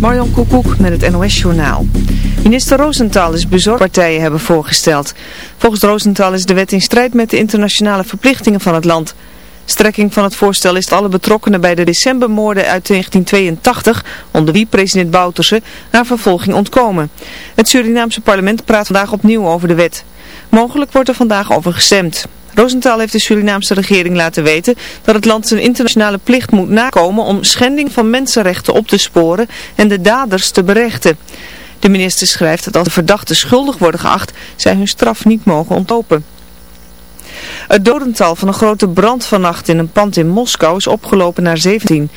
Marjan Koekoek met het NOS-journaal. Minister Rosenthal is bezorgd partijen hebben voorgesteld. Volgens Rosenthal is de wet in strijd met de internationale verplichtingen van het land. Strekking van het voorstel is alle betrokkenen bij de decembermoorden uit 1982, onder wie president Bouterse, naar vervolging ontkomen. Het Surinaamse parlement praat vandaag opnieuw over de wet. Mogelijk wordt er vandaag over gestemd. Rosenthal heeft de Surinaamse regering laten weten dat het land zijn internationale plicht moet nakomen om schending van mensenrechten op te sporen en de daders te berechten. De minister schrijft dat als de verdachten schuldig worden geacht, zij hun straf niet mogen ontlopen. Het dodental van een grote brand vannacht in een pand in Moskou is opgelopen naar 17.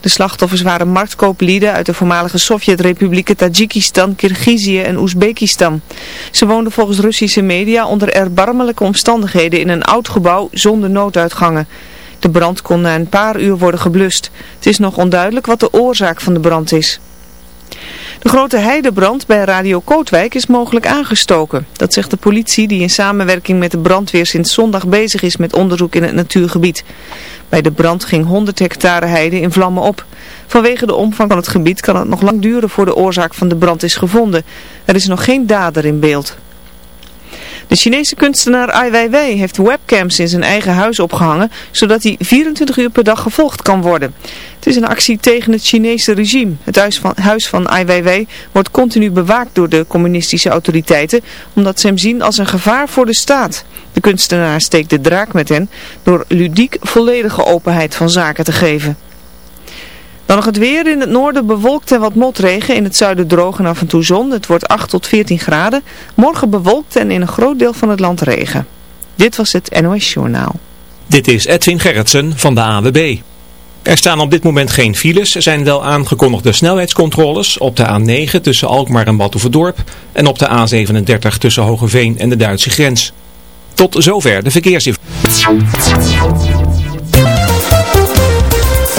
De slachtoffers waren marktkooplieden uit de voormalige Sovjet-republieken Tajikistan, Kirgizië en Oezbekistan. Ze woonden volgens Russische media onder erbarmelijke omstandigheden in een oud gebouw zonder nooduitgangen. De brand kon na een paar uur worden geblust. Het is nog onduidelijk wat de oorzaak van de brand is. De grote heidebrand bij Radio Kootwijk is mogelijk aangestoken. Dat zegt de politie die in samenwerking met de brandweer sinds zondag bezig is met onderzoek in het natuurgebied. Bij de brand ging 100 hectare heide in vlammen op. Vanwege de omvang van het gebied kan het nog lang duren voor de oorzaak van de brand is gevonden. Er is nog geen dader in beeld. De Chinese kunstenaar Ai Weiwei heeft webcams in zijn eigen huis opgehangen, zodat hij 24 uur per dag gevolgd kan worden. Het is een actie tegen het Chinese regime. Het huis van, Ai Weiwei wordt continu bewaakt door de communistische autoriteiten, omdat ze hem zien als een gevaar voor de staat. De kunstenaar steekt de draak met hen door ludiek volledige openheid van zaken te geven. Dan nog het weer. In het noorden bewolkt en wat motregen. In het zuiden droog en af en toe zon. Het wordt 8 tot 14 graden. Morgen bewolkt en in een groot deel van het land regen. Dit was het NOS Journaal. Dit is Edwin Gerritsen van de AWB. Er staan op dit moment geen files. Er zijn wel aangekondigde snelheidscontroles op de A9 tussen Alkmaar en Batuverdorp. En op de A37 tussen Hogeveen en de Duitse grens. Tot zover de verkeersinformatie.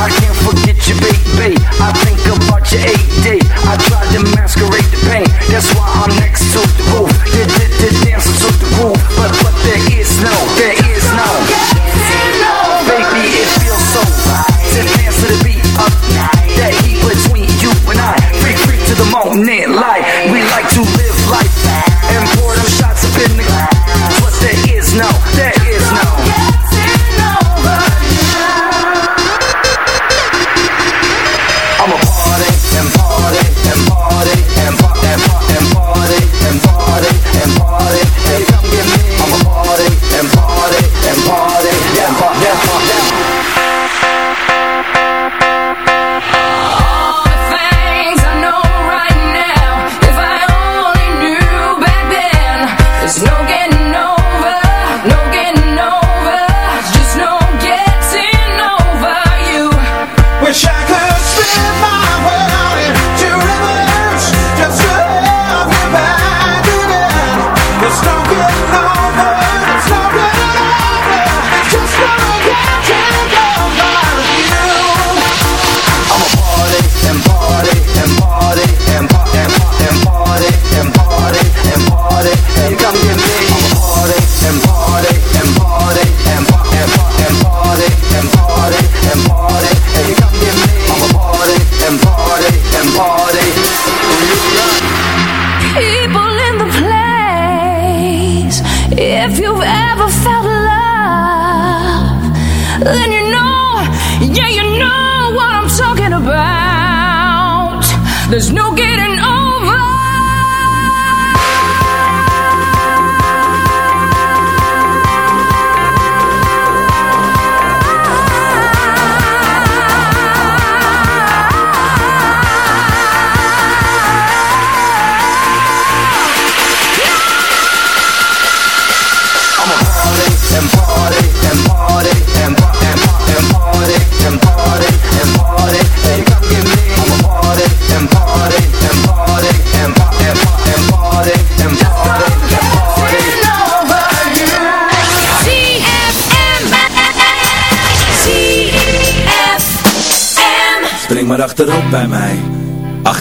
I can't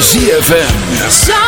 ZFM.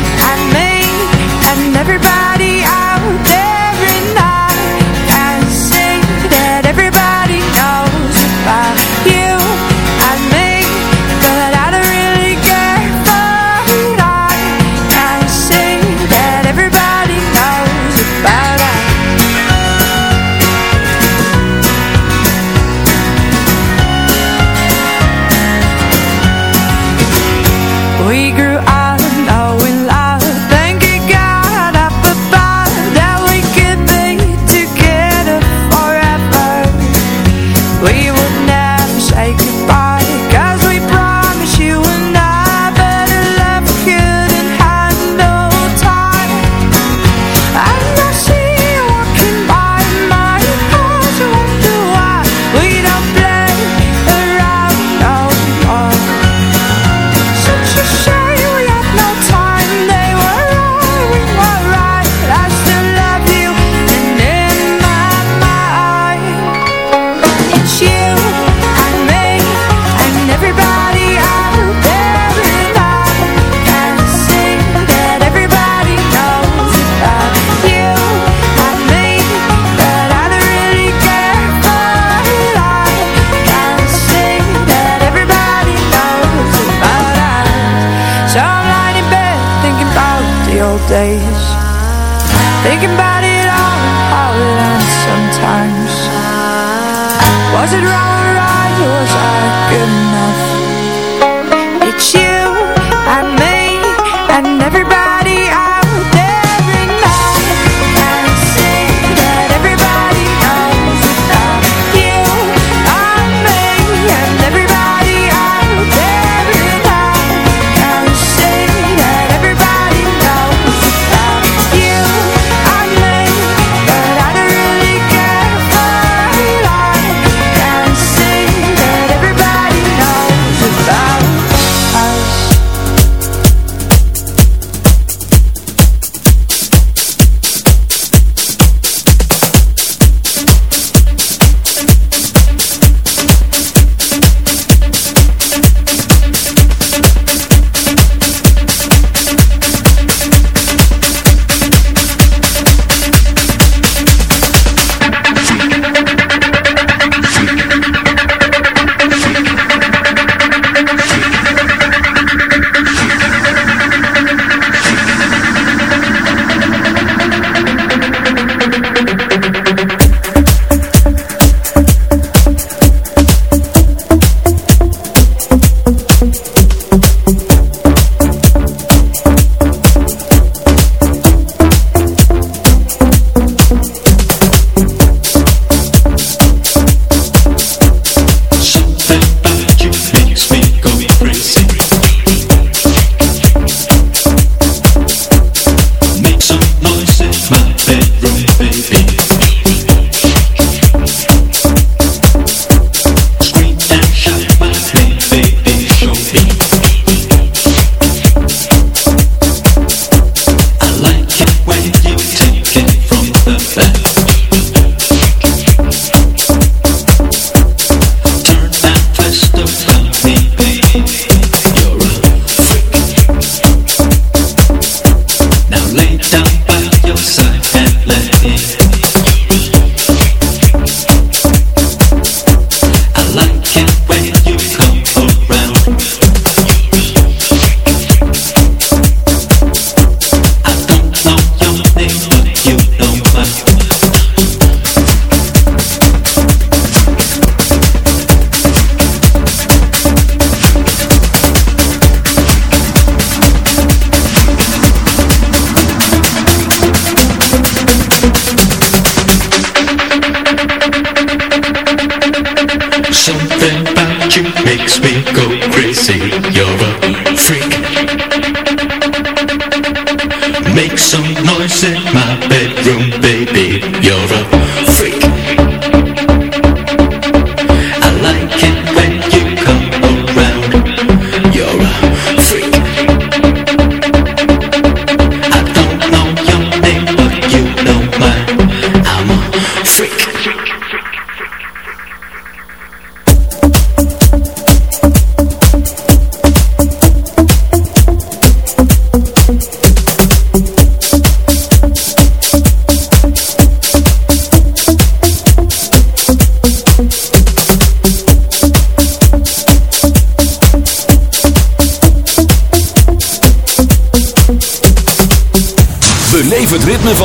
days Thinking about it all, all at once sometimes Was it wrong?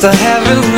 to heaven.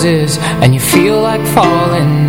Bar closes and you feel like falling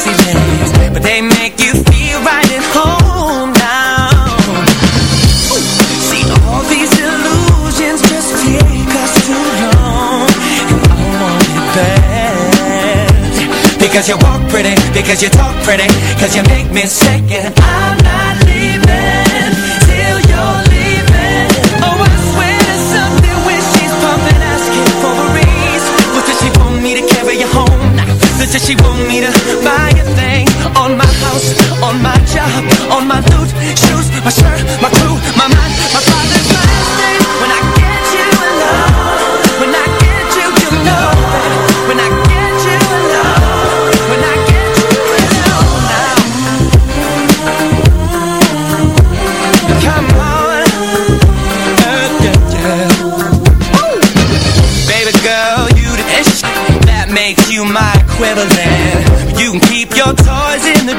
But they make you feel right at home now. See, all these illusions just take us too long. And I want it bad. Because you walk pretty, because you talk pretty, because you make me sick and I'm not leaving till you're leaving. Oh, I swear there's something when she's pumping, asking for a raise. But does she want me to carry you home? Does she want house, on my job, on my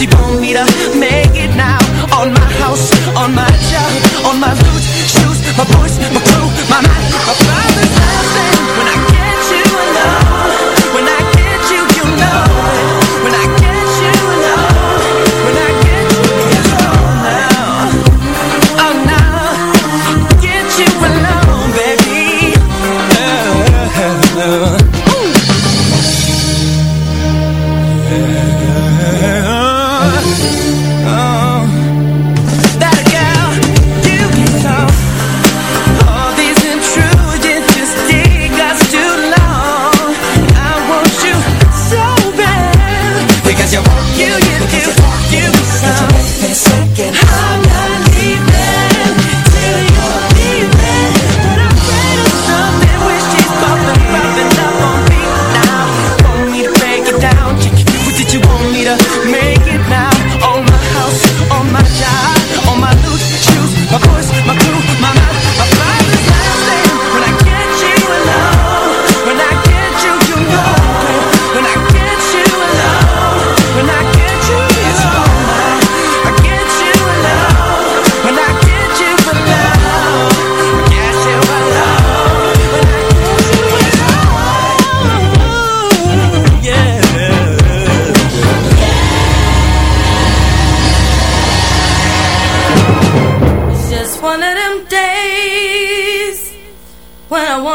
You gon' need to make it now. On my house, on my job, on my boots, shoes, my voice, my crew, my mind, my